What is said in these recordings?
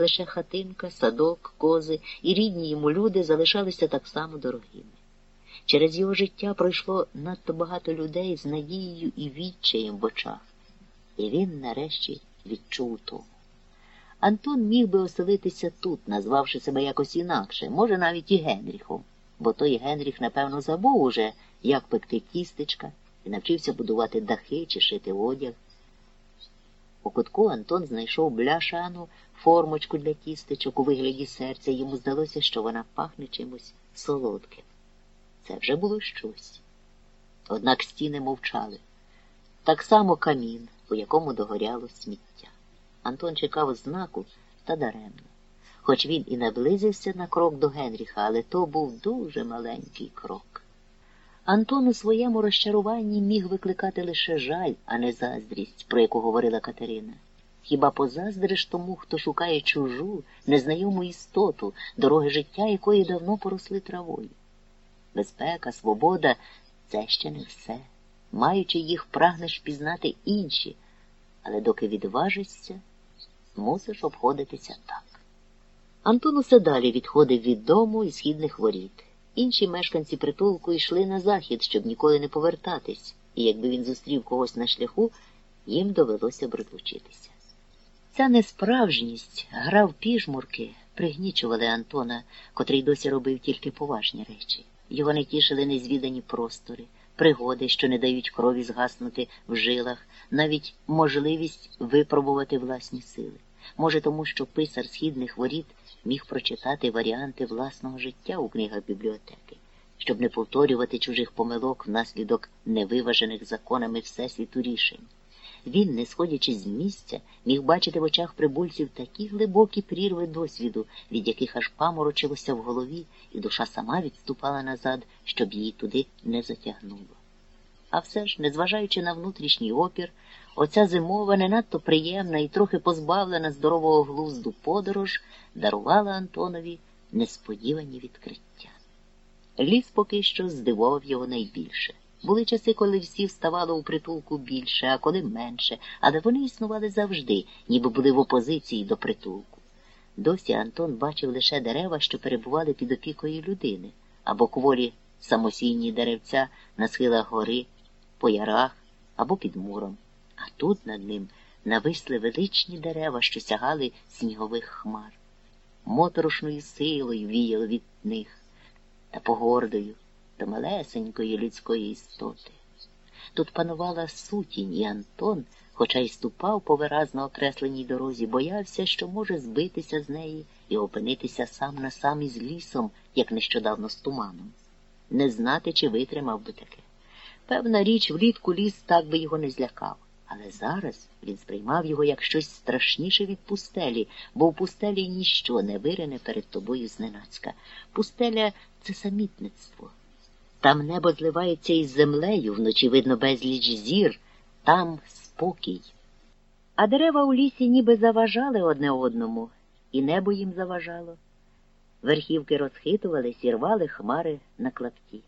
лише хатинка, садок, кози і рідні йому люди залишалися так само дорогими. Через його життя пройшло надто багато людей з надією і відчаєм в очах, і він нарешті відчув тому. Антон міг би оселитися тут, назвавши себе якось інакше, може, навіть і Генріхом, бо той Генріх, напевно, забув уже, як пекти тістечка, і навчився будувати дахи чи шити одяг. У кутку Антон знайшов бляшану формочку для тістечок у вигляді серця, йому здалося, що вона пахне чимось солодким. Це вже було щось. Однак стіни мовчали. Так само камін, у якому догоряло сміття. Антон чекав знаку та даремно. Хоч він і наблизився на крок до Генріха, але то був дуже маленький крок. Антон у своєму розчаруванні міг викликати лише жаль, а не заздрість, про яку говорила Катерина. Хіба позаздриш тому, хто шукає чужу, незнайому істоту, дороги життя якої давно поросли травою? Безпека, свобода це ще не все. Маючи їх, прагнеш пізнати інші, але доки відважишся, мусиш обходитися так. Антон усе далі відходив від дому і східних воріт. Інші мешканці притулку йшли на захід, щоб ніколи не повертатись, і якби він зустрів когось на шляху, їм довелося б розлучитися. Ця несправжність, гра в піжмурки, пригнічували Антона, котрий досі робив тільки поважні речі. Його не тішили незвідані простори, пригоди, що не дають крові згаснути в жилах, навіть можливість випробувати власні сили. Може, тому що писар східних воріт міг прочитати варіанти власного життя у книгах бібліотеки, щоб не повторювати чужих помилок внаслідок невиважених законами всесвіту рішень. Він, не сходячи з місця, міг бачити в очах прибульців такі глибокі прірви досвіду, від яких аж паморочилося в голові, і душа сама відступала назад, щоб її туди не затягнуло. А все ж, незважаючи на внутрішній опір, оця зимова, не надто приємна і трохи позбавлена здорового глузду подорож дарувала Антонові несподівані відкриття. Ліс поки що здивував його найбільше. Були часи, коли всі вставало у притулку більше, а коли менше, але вони існували завжди, ніби були в опозиції до притулку. Досі Антон бачив лише дерева, що перебували під опікою людини, або кволі самосійні деревця на схилах гори, по ярах або під муром. А тут над ним нависли величні дерева, що сягали снігових хмар. Моторошною силою віяло від них та погордою до малесенької людської істоти. Тут панувала сутінь, і Антон, хоча й ступав по виразно окресленій дорозі, боявся, що може збитися з неї і опинитися сам на сам із лісом, як нещодавно з туманом. Не знати, чи витримав би таке. Певна річ, влітку ліс так би його не злякав. Але зараз він сприймав його як щось страшніше від пустелі, бо в пустелі ніщо не вирине перед тобою зненацька. Пустеля це самітництво. Там небо зливається із землею, вночі видно безліч зір, там спокій. А дерева у лісі ніби заважали одне одному, і небо їм заважало. Верхівки розхитувались і рвали хмари на клапті.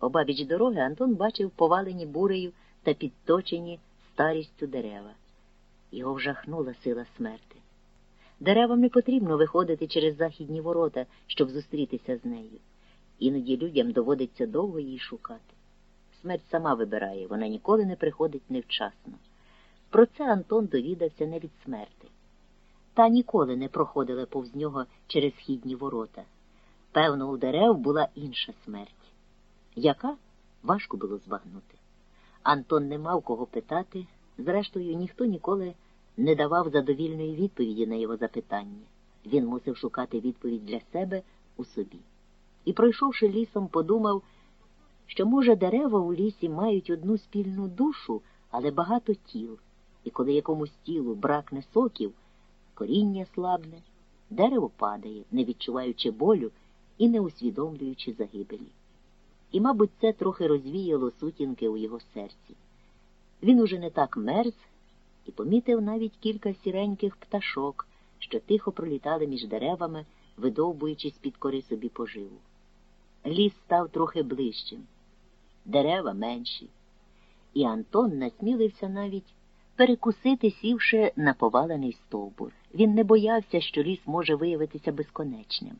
Обабіч дороги Антон бачив повалені бурею та підточені старістю дерева. Його вжахнула сила смерти. Деревам не потрібно виходити через західні ворота, щоб зустрітися з нею. Іноді людям доводиться довго її шукати. Смерть сама вибирає, вона ніколи не приходить невчасно. Про це Антон довідався не від смерти. Та ніколи не проходила повз нього через східні ворота. Певно, у дерев була інша смерть. Яка важко було збагнути. Антон не мав кого питати, зрештою, ніхто ніколи не давав задовільної відповіді на його запитання. Він мусив шукати відповідь для себе у собі. І, пройшовши лісом, подумав, що, може, дерева у лісі мають одну спільну душу, але багато тіл, і коли якомусь тілу бракне соків, коріння слабне, дерево падає, не відчуваючи болю і не усвідомлюючи загибелі. І, мабуть, це трохи розвіяло сутінки у його серці. Він уже не так мерз і помітив навіть кілька сіреньких пташок, що тихо пролітали між деревами, видовбуючись під кори собі поживу. Ліс став трохи ближчим, дерева менші, і Антон насмілився навіть перекусити, сівши на повалений стовбур. Він не боявся, що ліс може виявитися безконечним.